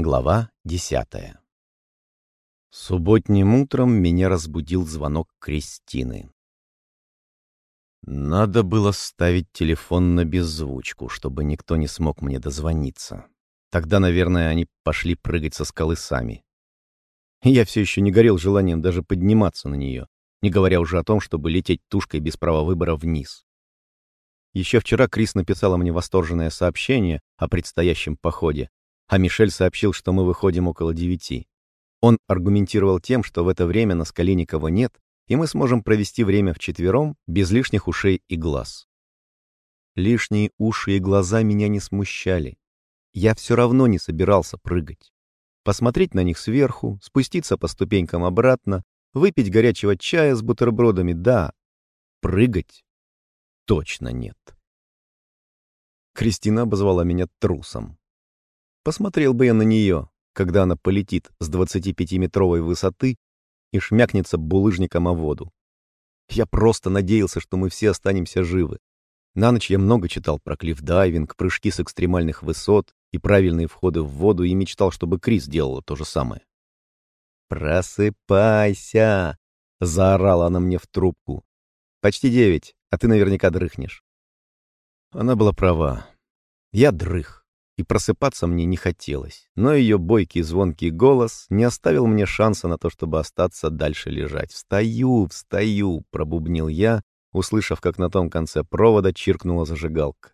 Глава десятая Субботним утром меня разбудил звонок Кристины. Надо было ставить телефон на беззвучку, чтобы никто не смог мне дозвониться. Тогда, наверное, они пошли прыгать со скалы сами. Я все еще не горел желанием даже подниматься на нее, не говоря уже о том, чтобы лететь тушкой без права выбора вниз. Еще вчера Крис написала мне восторженное сообщение о предстоящем походе, а Мишель сообщил, что мы выходим около девяти. Он аргументировал тем, что в это время на скале никого нет, и мы сможем провести время вчетвером без лишних ушей и глаз. Лишние уши и глаза меня не смущали. Я все равно не собирался прыгать. Посмотреть на них сверху, спуститься по ступенькам обратно, выпить горячего чая с бутербродами — да. Прыгать — точно нет. Кристина обозвала меня трусом. Посмотрел бы я на нее, когда она полетит с 25-метровой высоты и шмякнется булыжником о воду. Я просто надеялся, что мы все останемся живы. На ночь я много читал про клиффдайвинг, прыжки с экстремальных высот и правильные входы в воду и мечтал, чтобы Крис делала то же самое. «Просыпайся!» — заорала она мне в трубку. «Почти девять, а ты наверняка дрыхнешь». Она была права. Я дрых и просыпаться мне не хотелось, но ее бойкий звонкий голос не оставил мне шанса на то, чтобы остаться дальше лежать. «Встаю, встаю!» — пробубнил я, услышав, как на том конце провода чиркнула зажигалка.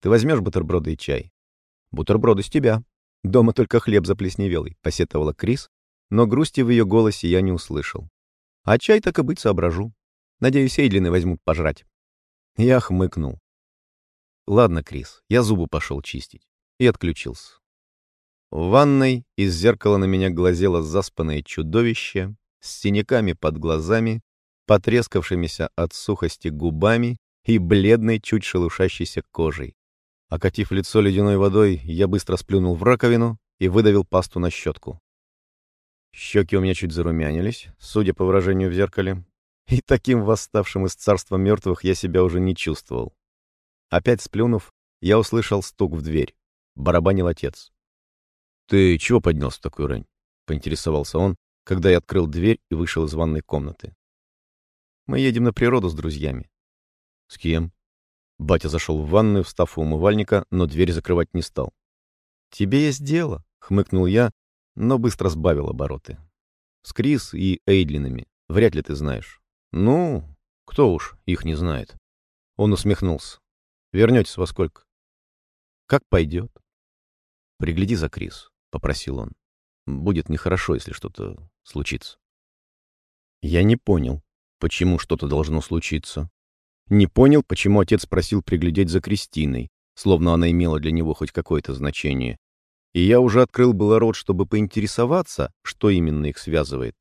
«Ты возьмешь бутерброды и чай?» «Бутерброды с тебя. Дома только хлеб заплесневелый», — посетовала Крис, но грусти в ее голосе я не услышал. «А чай так и быть соображу. Надеюсь, Эйдлины возьмут пожрать». Я хмыкнул. «Ладно, Крис, я зубы пошел чистить и отключился. В ванной из зеркала на меня глазело заспанное чудовище с синяками под глазами, потрескавшимися от сухости губами и бледной, чуть шелушащейся кожей. Окатив лицо ледяной водой, я быстро сплюнул в раковину и выдавил пасту на щетку. Щеки у меня чуть зарумянились, судя по выражению в зеркале, и таким восставшим из царства мертвых я себя уже не чувствовал. Опять сплюнув, я услышал стук в дверь барабанил отец. «Ты чего поднялся в такую рань?» — поинтересовался он, когда я открыл дверь и вышел из ванной комнаты. «Мы едем на природу с друзьями». «С кем?» Батя зашел в ванную, встав у умывальника, но дверь закрывать не стал. «Тебе есть дело», — хмыкнул я, но быстро сбавил обороты. «С Крис и Эйдлинами. Вряд ли ты знаешь». «Ну, кто уж их не знает». Он усмехнулся. «Вернетесь во сколько?» «Как пойдет». «Пригляди за Крис», — попросил он. «Будет нехорошо, если что-то случится». Я не понял, почему что-то должно случиться. Не понял, почему отец просил приглядеть за Кристиной, словно она имела для него хоть какое-то значение. И я уже открыл было рот, чтобы поинтересоваться, что именно их связывает.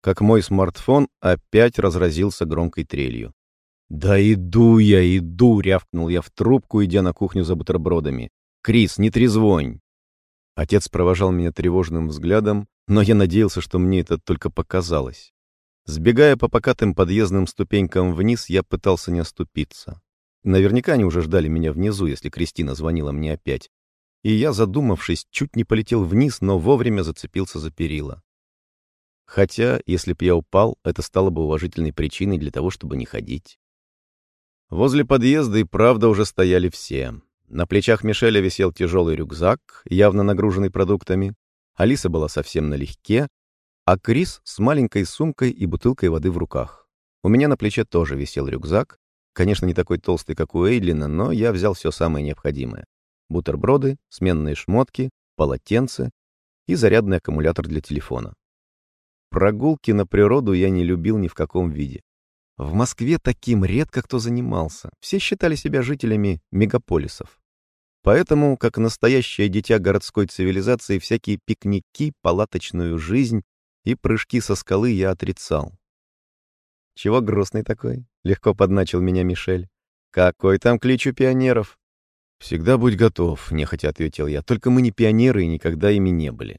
Как мой смартфон опять разразился громкой трелью. «Да иду я, иду!» — рявкнул я в трубку, идя на кухню за бутербродами. «Крис, не трезвонь!» Отец провожал меня тревожным взглядом, но я надеялся, что мне это только показалось. Сбегая по покатым подъездным ступенькам вниз, я пытался не оступиться. Наверняка они уже ждали меня внизу, если Кристина звонила мне опять. И я, задумавшись, чуть не полетел вниз, но вовремя зацепился за перила. Хотя, если б я упал, это стало бы уважительной причиной для того, чтобы не ходить. Возле подъезда и правда уже стояли все. На плечах Мишеля висел тяжелый рюкзак, явно нагруженный продуктами. Алиса была совсем налегке, а Крис с маленькой сумкой и бутылкой воды в руках. У меня на плече тоже висел рюкзак. Конечно, не такой толстый, как у Эйдлина, но я взял все самое необходимое. Бутерброды, сменные шмотки, полотенце и зарядный аккумулятор для телефона. Прогулки на природу я не любил ни в каком виде. В Москве таким редко кто занимался. Все считали себя жителями мегаполисов. Поэтому, как настоящее дитя городской цивилизации, всякие пикники, палаточную жизнь и прыжки со скалы я отрицал. «Чего грустный такой?» — легко подначил меня Мишель. «Какой там клич у пионеров?» «Всегда будь готов», — нехотя ответил я. «Только мы не пионеры и никогда ими не были».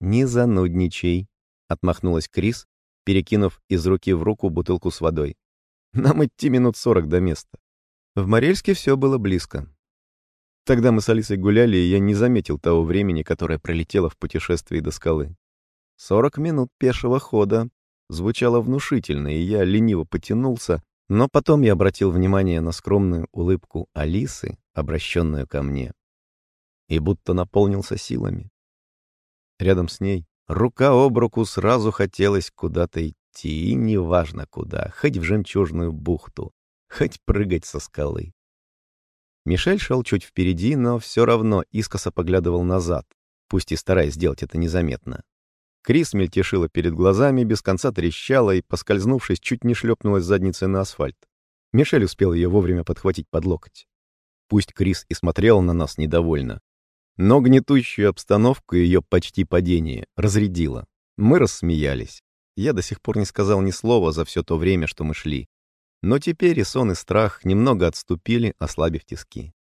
«Не занудничай», — отмахнулась Крис, перекинув из руки в руку бутылку с водой. «Нам идти минут сорок до места. В Морельске все было близко. Тогда мы с Алисой гуляли, и я не заметил того времени, которое пролетело в путешествии до скалы. Сорок минут пешего хода звучало внушительно, и я лениво потянулся, но потом я обратил внимание на скромную улыбку Алисы, обращенную ко мне, и будто наполнился силами. Рядом с ней, рука об руку, сразу хотелось куда-то идти, и неважно куда, хоть в жемчужную бухту, хоть прыгать со скалы. Мишель шел чуть впереди, но все равно искоса поглядывал назад, пусть и стараясь сделать это незаметно. Крис мельтешила перед глазами, без конца трещала и, поскользнувшись, чуть не шлепнулась задницей на асфальт. Мишель успел ее вовремя подхватить под локоть. Пусть Крис и смотрел на нас недовольно, но гнетущую обстановку ее почти падение разрядило. Мы рассмеялись. Я до сих пор не сказал ни слова за все то время, что мы шли. Но теперь и сон, и страх немного отступили, ослабив тиски.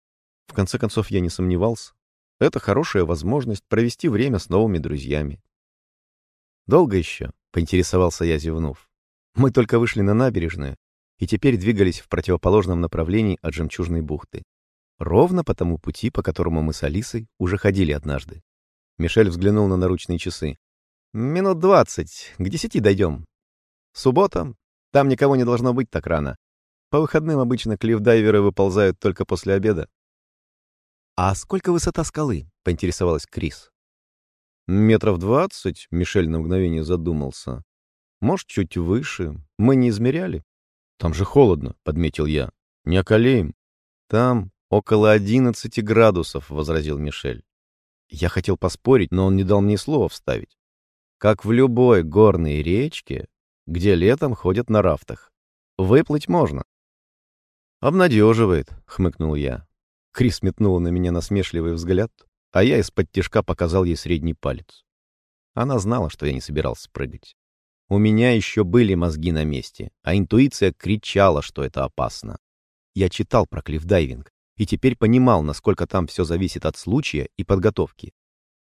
В конце концов, я не сомневался. Это хорошая возможность провести время с новыми друзьями. «Долго еще?» — поинтересовался я, зевнув. Мы только вышли на набережную и теперь двигались в противоположном направлении от Жемчужной бухты. Ровно по тому пути, по которому мы с Алисой уже ходили однажды. Мишель взглянул на наручные часы. «Минут двадцать. К десяти дойдем. Суббота. Там никого не должно быть так рано. По выходным обычно клиффдайверы выползают только после обеда». «А сколько высота скалы?» — поинтересовалась Крис. Метров двадцать, Мишель на мгновение задумался. Может, чуть выше. Мы не измеряли. Там же холодно, подметил я. Не околеем. Там около одиннадцати градусов, возразил Мишель. Я хотел поспорить, но он не дал мне слова вставить. Как в любой горной речке, где летом ходят на рафтах. Выплыть можно. «Обнадеживает», — хмыкнул я. Крис метнула на меня насмешливый взгляд, а я из-под тишка показал ей средний палец. Она знала, что я не собирался прыгать. У меня еще были мозги на месте, а интуиция кричала, что это опасно. Я читал про клиффдайвинг и теперь понимал, насколько там все зависит от случая и подготовки.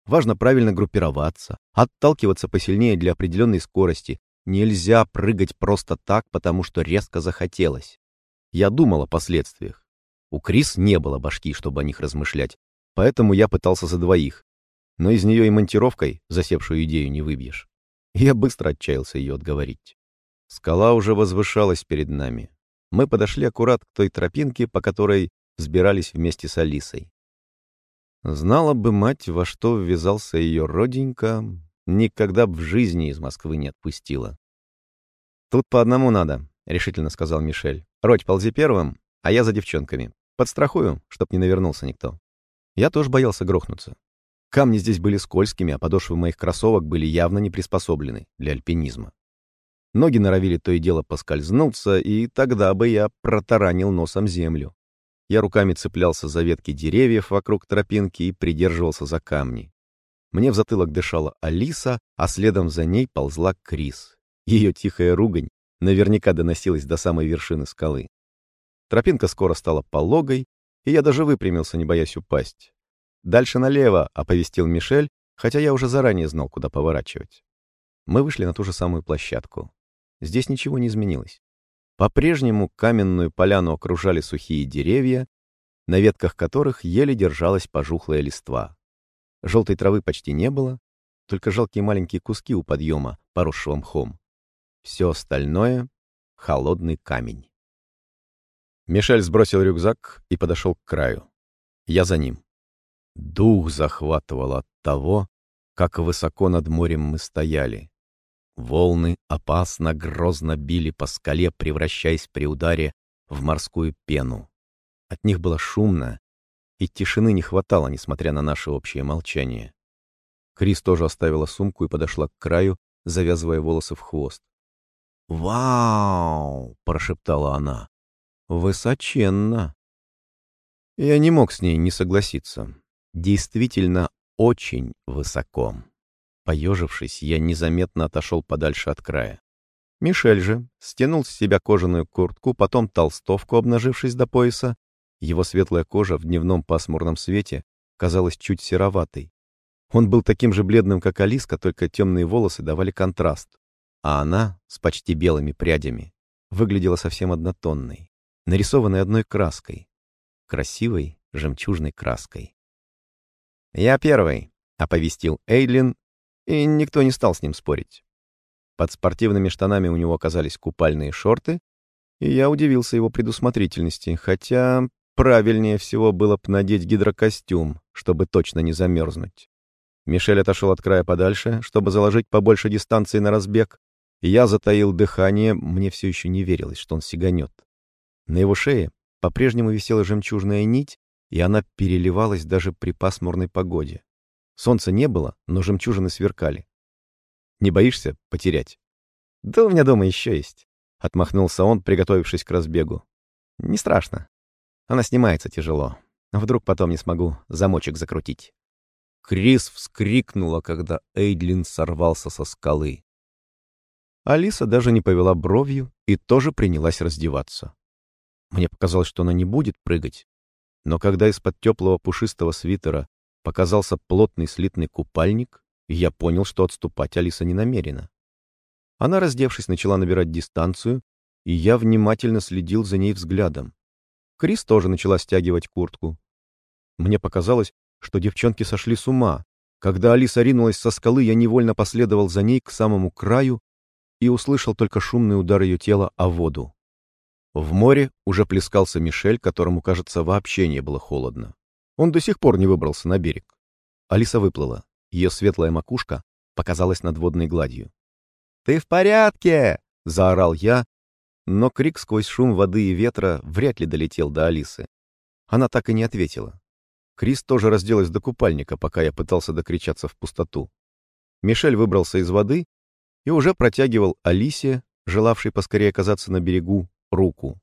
Важно правильно группироваться, отталкиваться посильнее для определенной скорости. Нельзя прыгать просто так, потому что резко захотелось. Я думал о последствиях. У Крис не было башки, чтобы о них размышлять, Поэтому я пытался за двоих. Но из нее и монтировкой засевшую идею не выбьешь. Я быстро отчаялся ее отговорить. Скала уже возвышалась перед нами. Мы подошли аккурат к той тропинке, по которой взбирались вместе с Алисой. Знала бы мать, во что ввязался ее роденька, никогда б в жизни из Москвы не отпустила. «Тут по одному надо», — решительно сказал Мишель. «Родь, ползи первым, а я за девчонками. Подстрахую, чтоб не навернулся никто». Я тоже боялся грохнуться. Камни здесь были скользкими, а подошвы моих кроссовок были явно не приспособлены для альпинизма. Ноги норовили то и дело поскользнуться, и тогда бы я протаранил носом землю. Я руками цеплялся за ветки деревьев вокруг тропинки и придерживался за камни. Мне в затылок дышала Алиса, а следом за ней ползла Крис. Ее тихая ругань наверняка доносилась до самой вершины скалы. Тропинка скоро стала пологой, и я даже выпрямился, не боясь упасть. «Дальше налево», — оповестил Мишель, хотя я уже заранее знал, куда поворачивать. Мы вышли на ту же самую площадку. Здесь ничего не изменилось. По-прежнему каменную поляну окружали сухие деревья, на ветках которых еле держалась пожухлая листва. Желтой травы почти не было, только жалкие маленькие куски у подъема, поросшего мхом. Все остальное — холодный камень. Мишель сбросил рюкзак и подошел к краю. Я за ним. Дух захватывал от того, как высоко над морем мы стояли. Волны опасно грозно били по скале, превращаясь при ударе в морскую пену. От них было шумно, и тишины не хватало, несмотря на наше общее молчание. Крис тоже оставила сумку и подошла к краю, завязывая волосы в хвост. «Вау!» — прошептала она. Высоченно. Я не мог с ней не согласиться. Действительно, очень высоко. Поежившись, я незаметно отошел подальше от края. Мишель же стянул с себя кожаную куртку, потом толстовку, обнажившись до пояса. Его светлая кожа в дневном пасмурном свете казалась чуть сероватой. Он был таким же бледным, как Алиска, только темные волосы давали контраст, а она, с почти белыми прядями, выглядела совсем однотонной нарисованной одной краской. Красивой жемчужной краской. «Я первый», — оповестил Эйдлин, и никто не стал с ним спорить. Под спортивными штанами у него оказались купальные шорты, и я удивился его предусмотрительности, хотя правильнее всего было бы надеть гидрокостюм, чтобы точно не замерзнуть. Мишель отошел от края подальше, чтобы заложить побольше дистанции на разбег. Я затаил дыхание, мне все еще не верилось, что он сиганет. На его шее по-прежнему висела жемчужная нить, и она переливалась даже при пасмурной погоде. Солнца не было, но жемчужины сверкали. «Не боишься потерять?» «Да у меня дома еще есть», — отмахнулся он, приготовившись к разбегу. «Не страшно. Она снимается тяжело. Вдруг потом не смогу замочек закрутить». Крис вскрикнула, когда Эйдлин сорвался со скалы. Алиса даже не повела бровью и тоже принялась раздеваться. Мне показалось, что она не будет прыгать, но когда из-под теплого пушистого свитера показался плотный слитный купальник, я понял, что отступать Алиса не намерена. Она, раздевшись, начала набирать дистанцию, и я внимательно следил за ней взглядом. Крис тоже начала стягивать куртку. Мне показалось, что девчонки сошли с ума. Когда Алиса ринулась со скалы, я невольно последовал за ней к самому краю и услышал только шумный удар ее тела о воду. В море уже плескался Мишель, которому, кажется, вообще не было холодно. Он до сих пор не выбрался на берег. Алиса выплыла. Ее светлая макушка показалась над водной гладью. «Ты в порядке?» — заорал я, но крик сквозь шум воды и ветра вряд ли долетел до Алисы. Она так и не ответила. Крис тоже разделась до купальника, пока я пытался докричаться в пустоту. Мишель выбрался из воды и уже протягивал Алисе, желавшей поскорее оказаться на берегу, руку.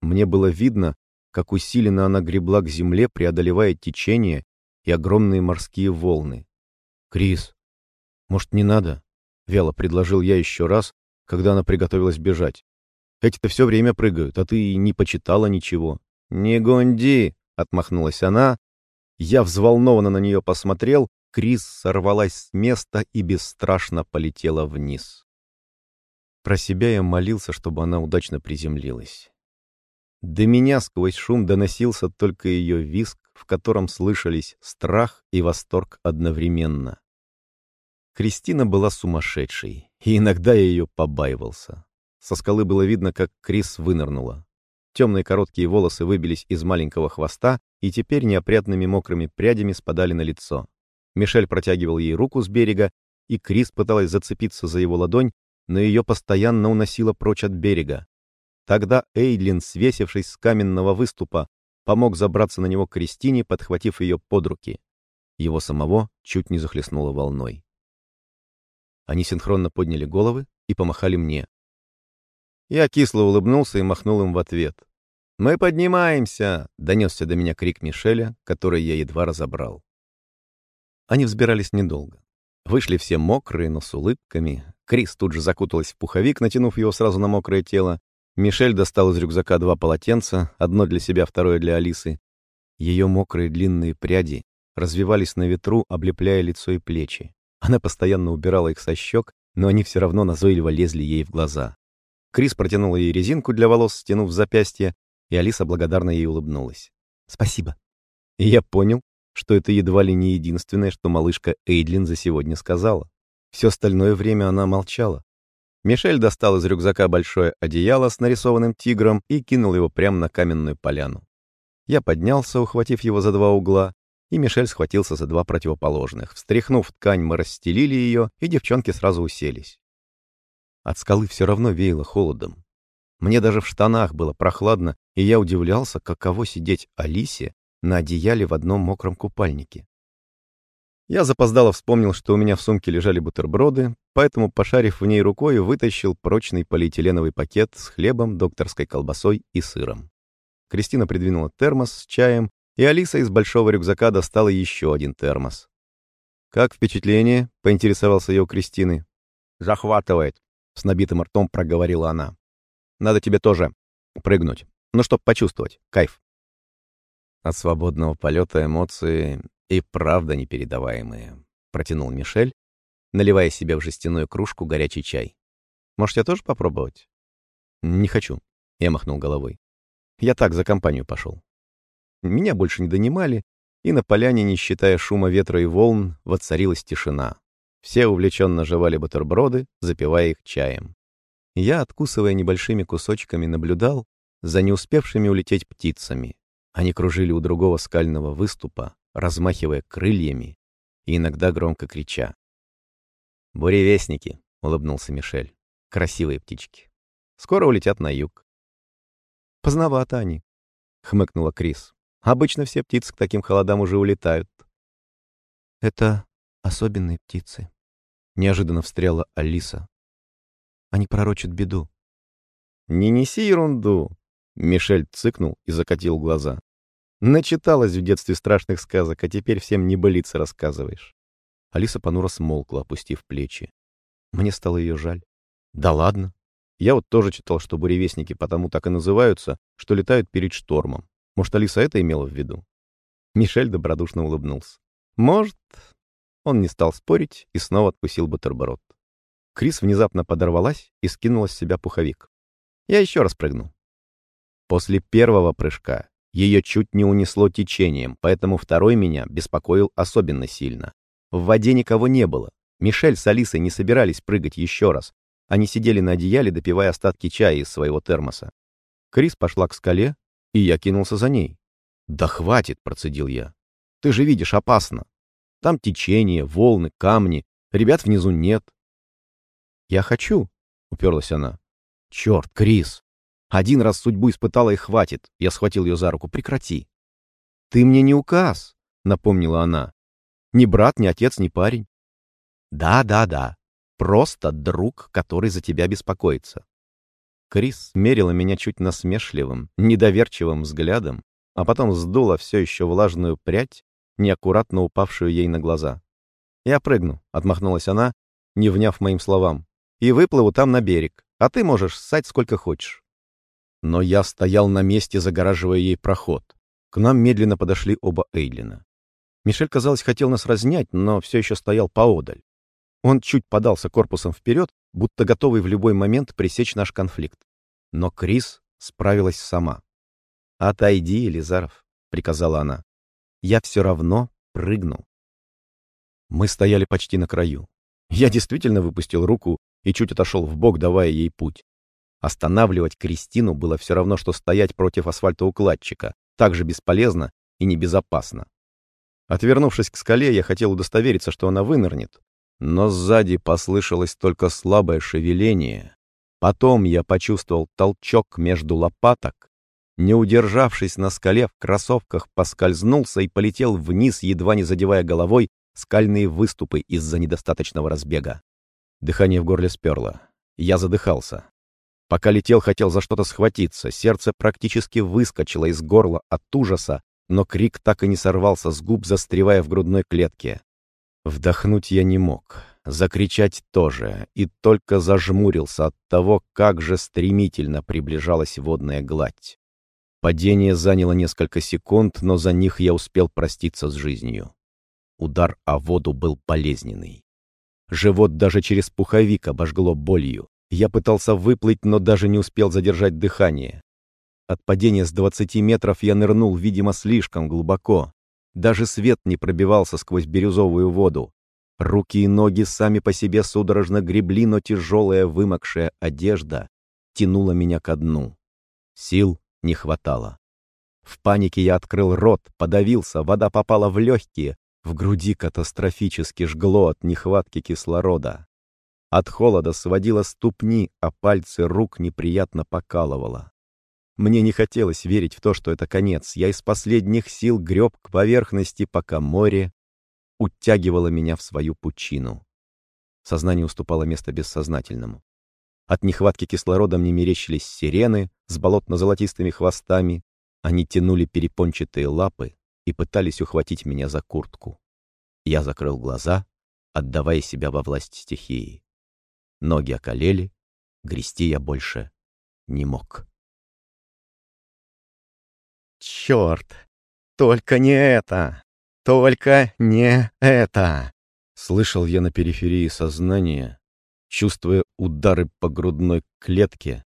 Мне было видно, как усиленно она гребла к земле, преодолевая течение и огромные морские волны. «Крис, может, не надо?» — вяло предложил я еще раз, когда она приготовилась бежать. «Эти-то все время прыгают, а ты не почитала ничего». «Не гонди!» — отмахнулась она, я взволнованно на нее посмотрел, Крис сорвалась с места и бесстрашно полетела вниз. Про себя я молился, чтобы она удачно приземлилась. До меня сквозь шум доносился только ее визг, в котором слышались страх и восторг одновременно. Кристина была сумасшедшей, и иногда я ее побаивался. Со скалы было видно, как Крис вынырнула. Темные короткие волосы выбились из маленького хвоста и теперь неопрятными мокрыми прядями спадали на лицо. Мишель протягивал ей руку с берега, и Крис пыталась зацепиться за его ладонь, но ее постоянно уносило прочь от берега. Тогда Эйдлин, свесившись с каменного выступа, помог забраться на него Кристине, подхватив ее под руки. Его самого чуть не захлестнуло волной. Они синхронно подняли головы и помахали мне. Я кисло улыбнулся и махнул им в ответ. «Мы поднимаемся!» — донесся до меня крик Мишеля, который я едва разобрал. Они взбирались недолго. Вышли все мокрые, но с улыбками. Крис тут же закуталась в пуховик, натянув его сразу на мокрое тело. Мишель достал из рюкзака два полотенца, одно для себя, второе для Алисы. Ее мокрые длинные пряди развивались на ветру, облепляя лицо и плечи. Она постоянно убирала их со щек, но они все равно назойливо лезли ей в глаза. Крис протянул ей резинку для волос, стянув запястье, и Алиса благодарно ей улыбнулась. «Спасибо». И я понял, что это едва ли не единственное, что малышка Эйдлин за сегодня сказала. Все остальное время она молчала. Мишель достал из рюкзака большое одеяло с нарисованным тигром и кинул его прямо на каменную поляну. Я поднялся, ухватив его за два угла, и Мишель схватился за два противоположных. Встряхнув ткань, мы расстелили ее, и девчонки сразу уселись. От скалы все равно веяло холодом. Мне даже в штанах было прохладно, и я удивлялся, каково сидеть Алисе на одеяле в одном мокром купальнике. Я запоздало вспомнил, что у меня в сумке лежали бутерброды, поэтому, пошарив в ней рукой, вытащил прочный полиэтиленовый пакет с хлебом, докторской колбасой и сыром. Кристина придвинула термос с чаем, и Алиса из большого рюкзака достала еще один термос. «Как впечатление?» — поинтересовался я у Кристины. «Захватывает», — с набитым ртом проговорила она. «Надо тебе тоже прыгнуть. Ну, чтоб почувствовать. Кайф». От свободного полета эмоции и правда непередаваемые, протянул Мишель, наливая себе в жестяную кружку горячий чай. «Может, я тоже попробовать?» «Не хочу», — я махнул головой. «Я так за компанию пошел». меня больше не донимали, и на поляне, не считая шума ветра и волн, воцарилась тишина. Все увлеченно жевали бутерброды, запивая их чаем. Я, откусывая небольшими кусочками, наблюдал за не успевшими улететь птицами. Они кружили у другого скального выступа, размахивая крыльями и иногда громко крича. «Буревестники», — улыбнулся Мишель. «Красивые птички. Скоро улетят на юг». «Поздновато они», — хмыкнула Крис. «Обычно все птицы к таким холодам уже улетают». «Это особенные птицы», — неожиданно встряла Алиса. «Они пророчат беду». «Не неси ерунду», — Мишель цыкнул и закатил глаза. «Начиталась в детстве страшных сказок, а теперь всем небылицы рассказываешь». Алиса понуро смолкла, опустив плечи. Мне стало ее жаль. «Да ладно. Я вот тоже читал, что буревестники потому так и называются, что летают перед штормом. Может, Алиса это имела в виду?» Мишель добродушно улыбнулся. «Может, он не стал спорить и снова откусил бутерброд. Крис внезапно подорвалась и скинула с себя пуховик. Я еще раз прыгну. После первого прыжка ее чуть не унесло течением, поэтому второй меня беспокоил особенно сильно. В воде никого не было. Мишель с Алисой не собирались прыгать еще раз. Они сидели на одеяле, допивая остатки чая из своего термоса. Крис пошла к скале, и я кинулся за ней. «Да хватит!» — процедил я. «Ты же видишь, опасно!» Там течение, волны, камни. Ребят внизу нет. «Я хочу», — уперлась она. «Черт, Крис! Один раз судьбу испытала и хватит». Я схватил ее за руку. «Прекрати». «Ты мне не указ», — напомнила она. «Ни брат, ни отец, ни парень». «Да, да, да. Просто друг, который за тебя беспокоится». Крис мерила меня чуть насмешливым, недоверчивым взглядом, а потом сдула все еще влажную прядь неаккуратно упавшую ей на глаза. «Я прыгну», — отмахнулась она, не вняв моим словам, «и выплыву там на берег, а ты можешь ссать сколько хочешь». Но я стоял на месте, загораживая ей проход. К нам медленно подошли оба Эйдлина. Мишель, казалось, хотел нас разнять, но все еще стоял поодаль. Он чуть подался корпусом вперед, будто готовый в любой момент пресечь наш конфликт. Но Крис справилась сама. «Отойди, Елизаров», — приказала она я все равно прыгну. Мы стояли почти на краю. Я действительно выпустил руку и чуть отошел в бок, давая ей путь. Останавливать Кристину было все равно, что стоять против асфальтоукладчика, так же бесполезно и небезопасно. Отвернувшись к скале, я хотел удостовериться, что она вынырнет, но сзади послышалось только слабое шевеление. Потом я почувствовал толчок между лопаток, не удержавшись на скале, в кроссовках поскользнулся и полетел вниз, едва не задевая головой скальные выступы из-за недостаточного разбега. Дыхание в горле сперло. Я задыхался. Пока летел, хотел за что-то схватиться. Сердце практически выскочило из горла от ужаса, но крик так и не сорвался с губ, застревая в грудной клетке. Вдохнуть я не мог, закричать тоже, и только зажмурился от того, как же стремительно приближалась водная гладь. Падение заняло несколько секунд, но за них я успел проститься с жизнью. Удар о воду был болезненный. Живот даже через пуховик обожгло болью. Я пытался выплыть, но даже не успел задержать дыхание. От падения с 20 метров я нырнул, видимо, слишком глубоко. Даже свет не пробивался сквозь бирюзовую воду. Руки и ноги сами по себе судорожно гребли, но тяжелая вымокшая одежда тянула меня ко дну. Сил не хватало. В панике я открыл рот, подавился, вода попала в легкие, в груди катастрофически жгло от нехватки кислорода. От холода сводило ступни, а пальцы рук неприятно покалывало. Мне не хотелось верить в то, что это конец. Я из последних сил греб к поверхности, пока море утягивало меня в свою пучину. Сознание уступало место бессознательному. От нехватки кислорода мне мерещились сирены с болотно-золотистыми хвостами. Они тянули перепончатые лапы и пытались ухватить меня за куртку. Я закрыл глаза, отдавая себя во власть стихии. Ноги околели, грести я больше не мог. «Черт! Только не это! Только не это!» Слышал я на периферии сознания, чувствуя удары по грудной клетке,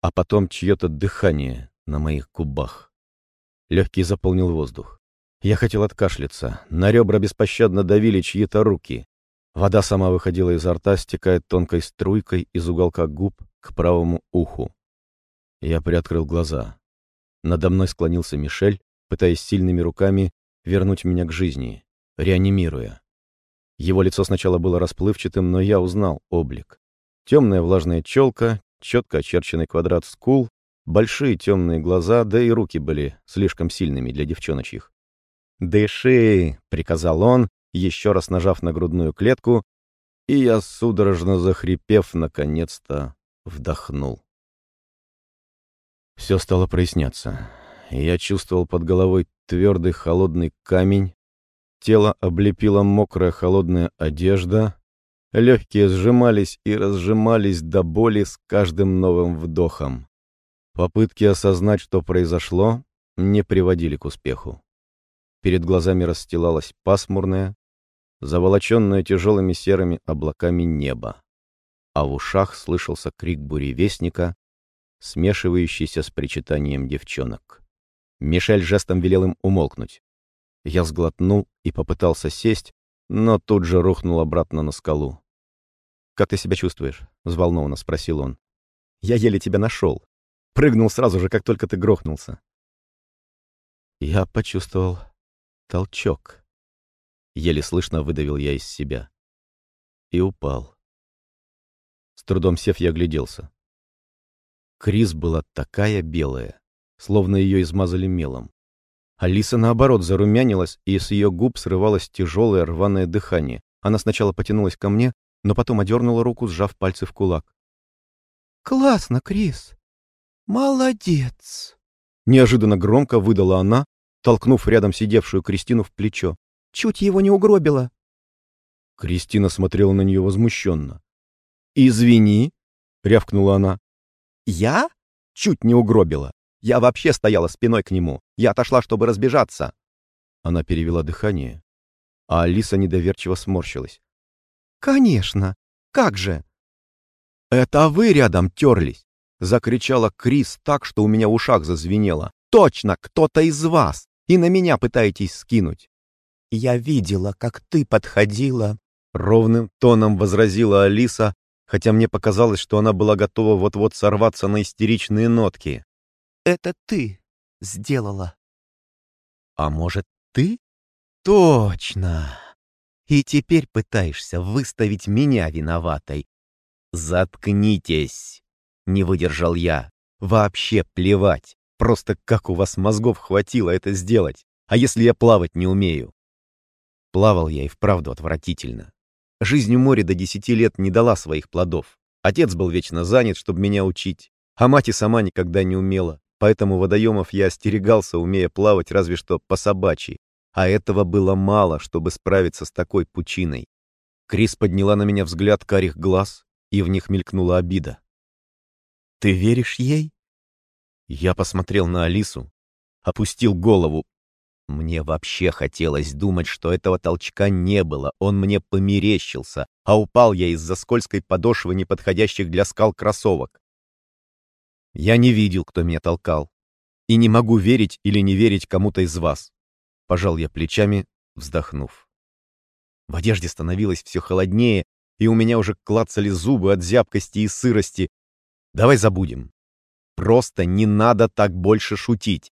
а потом чье-то дыхание на моих губах. Легкий заполнил воздух. Я хотел откашляться. На ребра беспощадно давили чьи-то руки. Вода сама выходила изо рта, стекая тонкой струйкой из уголка губ к правому уху. Я приоткрыл глаза. Надо мной склонился Мишель, пытаясь сильными руками вернуть меня к жизни, реанимируя. Его лицо сначала было расплывчатым, но я узнал облик. Темная влажная челка, четко очерченный квадрат скул, большие темные глаза, да и руки были слишком сильными для девчоночьих. «Дыши!» — приказал он, еще раз нажав на грудную клетку, и я, судорожно захрипев, наконец-то вдохнул. Все стало проясняться. Я чувствовал под головой твердый холодный камень, тело облепила мокрая холодная одежда, легкие сжимались и разжимались до боли с каждым новым вдохом. Попытки осознать, что произошло, не приводили к успеху. Перед глазами расстилалось пасмурное, заволоченное тяжелыми серыми облаками небо, а в ушах слышался крик буревестника, смешивающийся с причитанием девчонок. Мишель жестом велел им умолкнуть. Я сглотнул и попытался сесть, но тут же рухнул обратно на скалу. «Как ты себя чувствуешь?» — взволнованно спросил он. «Я еле тебя нашел. Прыгнул сразу же, как только ты грохнулся». Я почувствовал толчок. Еле слышно выдавил я из себя. И упал. С трудом сев, я огляделся. Крис была такая белая, словно ее измазали мелом. Алиса, наоборот, зарумянилась, и с ее губ срывалось тяжелое рваное дыхание. Она сначала потянулась ко мне, но потом одернула руку, сжав пальцы в кулак. «Классно, Крис! Молодец!» Неожиданно громко выдала она, толкнув рядом сидевшую Кристину в плечо. «Чуть его не угробила!» Кристина смотрела на нее возмущенно. «Извини!» — рявкнула она. «Я? Чуть не угробила. Я вообще стояла спиной к нему. Я отошла, чтобы разбежаться. Она перевела дыхание, а Алиса недоверчиво сморщилась. «Конечно! Как же!» «Это вы рядом терлись!» — закричала Крис так, что у меня в ушах зазвенело. «Точно, кто-то из вас! И на меня пытаетесь скинуть!» «Я видела, как ты подходила!» — ровным тоном возразила Алиса, хотя мне показалось, что она была готова вот-вот сорваться на истеричные нотки. Это ты сделала. А может, ты? Точно. И теперь пытаешься выставить меня виноватой. Заткнитесь. Не выдержал я. Вообще плевать. Просто как у вас мозгов хватило это сделать? А если я плавать не умею? Плавал я и вправду отвратительно. Жизнь у моря до десяти лет не дала своих плодов. Отец был вечно занят, чтобы меня учить, а мать и сама никогда не умела поэтому водоемов я остерегался, умея плавать разве что по собачьи, а этого было мало, чтобы справиться с такой пучиной. Крис подняла на меня взгляд карих глаз, и в них мелькнула обида. «Ты веришь ей?» Я посмотрел на Алису, опустил голову. Мне вообще хотелось думать, что этого толчка не было, он мне померещился, а упал я из-за скользкой подошвы неподходящих для скал кроссовок. Я не видел, кто меня толкал. И не могу верить или не верить кому-то из вас. Пожал я плечами, вздохнув. В одежде становилось все холоднее, и у меня уже клацали зубы от зябкости и сырости. Давай забудем. Просто не надо так больше шутить.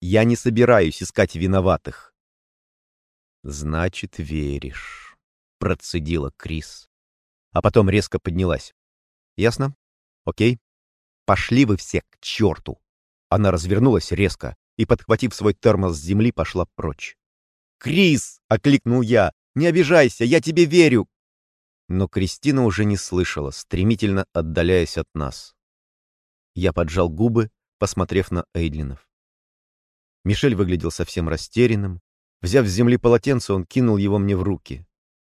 Я не собираюсь искать виноватых. Значит, веришь, процедила Крис. А потом резко поднялась. Ясно? Окей. Пошли вы все к черту!» Она развернулась резко и, подхватив свой термос с земли, пошла прочь. «Крис!» — окликнул я. «Не обижайся, я тебе верю!» Но Кристина уже не слышала, стремительно отдаляясь от нас. Я поджал губы, посмотрев на Эйдлинов. Мишель выглядел совсем растерянным. Взяв с земли полотенце, он кинул его мне в руки.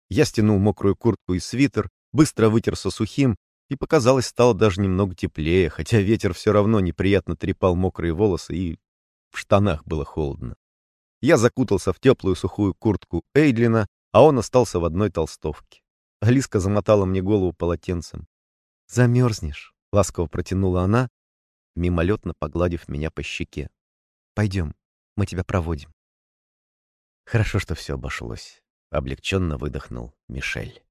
Я стянул мокрую куртку и свитер, быстро вытерся сухим и показалось, стало даже немного теплее, хотя ветер все равно неприятно трепал мокрые волосы, и в штанах было холодно. Я закутался в теплую сухую куртку Эйдлина, а он остался в одной толстовке. Алиска замотала мне голову полотенцем. «Замерзнешь», — ласково протянула она, мимолетно погладив меня по щеке. «Пойдем, Мы тебя проводим. Хорошо, что все обошлось. Облегченно выдохнул Мишель.